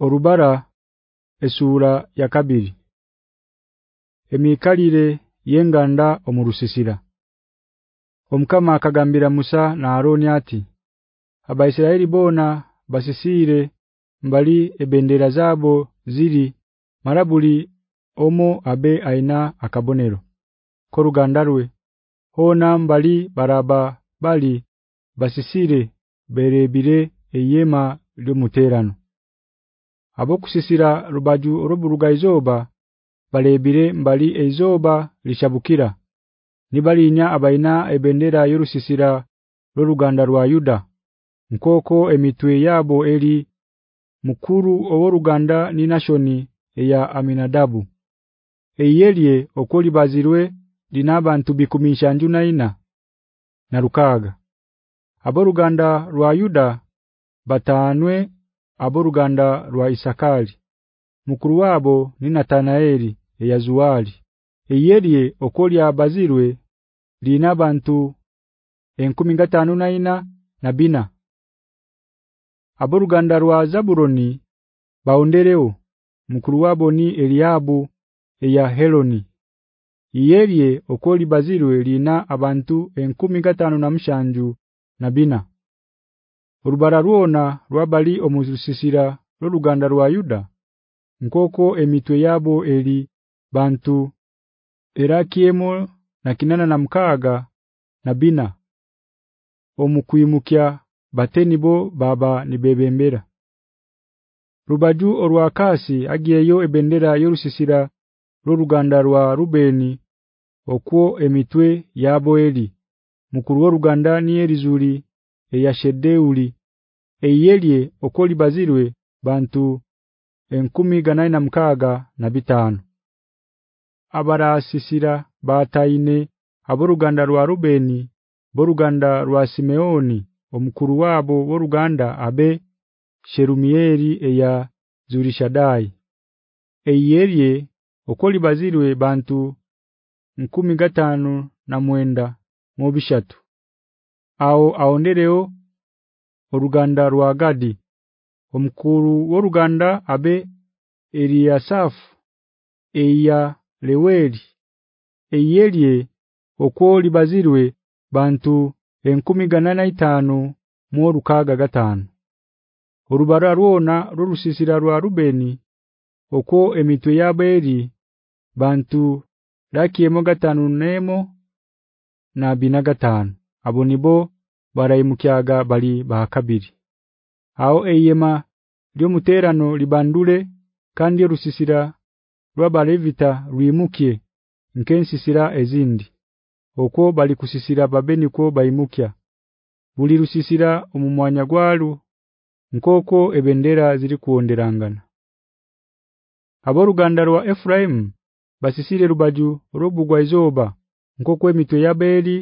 Orubara esura ya kabiri. Emikalire yenganda omurusisira Omkama akagambira Musa na Aroni ati Abaisiraeli bona basisire mbali ebendera zabo ziri marabuli omo abe aina akabonero. Korugandarwe hona mbali baraba bali basisire berebire eyema lyumuterano abokusisira rubaju roburuga izoba balebire mbali ezoba lishabukira. Nibalinya abaina ebendera yorusisira ruruganda rwa Yuda. Nkoko emitwe yabo eri mukuru oworuganda ni nashoni ya Aminadabu. Eyelie okoli bazirwe linabantu bikumisha njuna ina na rukaga aboruganda rwa Yuda batanwe aboruganda rwa Isakali. Mukuru wabo ni Natanaeli eyazuwali. Eyelye okoli abazirwe lina bantu enkumi 1054 na bina. Aboruganda rwa Zaburoni baondereo mukuru wabo ni Eliabu eya Heloni. Yeliye okoli bazirwe lina abantu 1055 na mshanju na bina Urubara ruona rwabali omuzusisira ruganda rwa Yuda. Nkoko emitwe yabo eli bantu erakiemo na kinana na mkaga na bina. Omukwimukya batenibo baba nibebembera Rubaju orwakasi agiyeyo ebendera yorusisira ruganda rwa Rubeni okwo emitwe yabo eli mukuru wa ruganda ni erizuri eyashedeuli eyelye okoli bazirwe bantu enkumi ganai na mkaga na bitano abarasisira bataine aboruganda rwa Rubeni boruganda rwa Simeoni omukuru wabo boruganda abe Sherumieri eya Zurishadai. Eyelye okoli bazirwe bantu nkumi gatano na mwenda mobishatu ao aondereo oruganda rwa Gadi omukuru woruganda abe Eliasaf eya Leweli eyelye okoli bazirwe bantu enkumi ganana itano mu rukaga gatano Orubara ruona rurusisira rwa Rubeni okwo emitwe yaberi bantu rakiemo gatano nemo na binagatano abonibo barayimukyaga bali bakabiri Hao eyema lyomuterano libandule kandi rusisira rwabalevita rwimukie nkensisira ezindi. Okwo bali kusisira babeni ko bayimukya. Buli rusisira omumwanya gwalu nkoko ebendera ziri kuonderangana Aboruganda rwa Ephraim basisire rubaju robugwa izoba nkoko emitwe ya Beli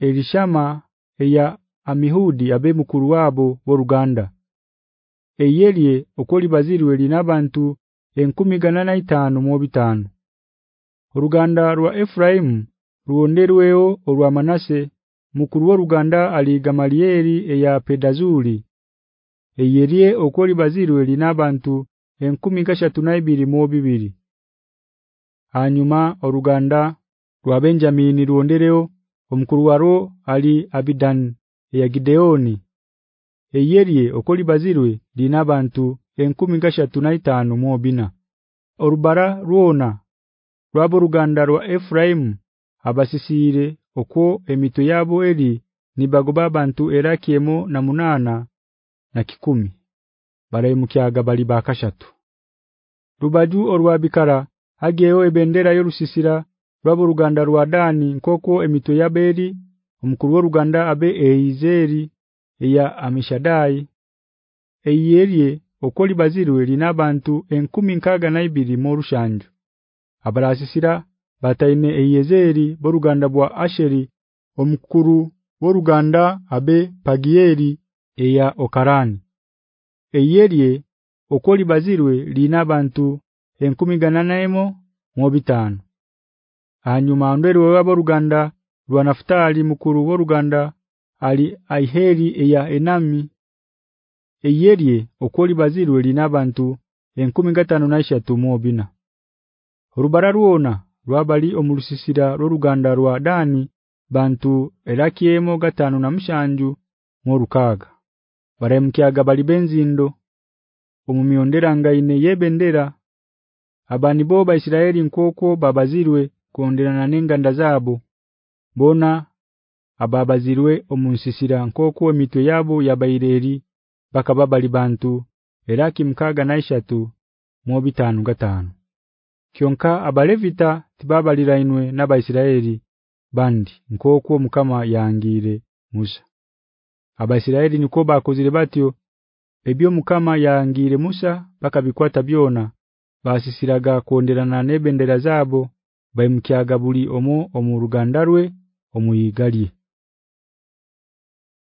Elishama eya Amihudi abe mukuru wabo boruganda Eyelye okoli bazirwe linabantu enkumi ganana itano mu bitano Uruganda rwa Ephraim ruonderweo orwa Manase mukuru wa ruganda ali Gamalieli eya Pedazuli. Eyelye okoli bazirwe linabantu enkumi gashatu na ibiri mu bibiri. Hanyuma oruganda rwa Benjamin ruondereo omukuru waro ali Abidan ya Gideoni. Eyerye okoli bazirwe lina abantu enkumi gashatu na itano mu bina Orubara ruona rwabo ruganda rwa Ephraim abasisire okwo emito yabo eri nibagoba abantu erakiemo na munana na kikumi. Barayimukyaga bali bakashatu Rubaju orwabikara ageo ebendera yorusisira rwabo ruganda rwa Dani nkoko emito ya Beri omukuru ruganda abe Eizeri ya Amishadai. Eyerie okoli bazirwe linabantu enkumi nkaga na ibiri mu rushanju abarasisira bataine Eyezeri boruganda bwa Asheri omukuru woruganda abe Pagieri eya Okarani. Eyerie okoli bazirwe linabantu enkumi ganana emo mu bitano hanyuma ndwerwe wabo ruganda rwa Naftali mukuru wo Ruganda ali Aiheri ya Enami eyerie okoli bazirwe linabantu 1053 mobina Rubara ruona rwabali omulusisira ro Ruganda rwa Dani bantu erakiemo gatano na mshanju mu rukaga baremkyaga bali benzindo omumiondera ngaine yebendera abani boba Isiraeli nkoko babazirwe kuonderana nenganda ndazabu bona ababazirwe omunsisira nkoko emitwe yabo yabaireri bakababa libantu eraki mkaga na ishatu mu bitanu gatano kyonka abalevita tibabalirainwe n'abaisiraeli bandi nkoko mukama yangire Musa. Abaisiraeli niko bakozire batyo ebyo mukama yangire Musa bakabikwata byona basisiraga kuonderana nebendera zabo bayimkyaga buli omu omuruganda rwe omuyigalye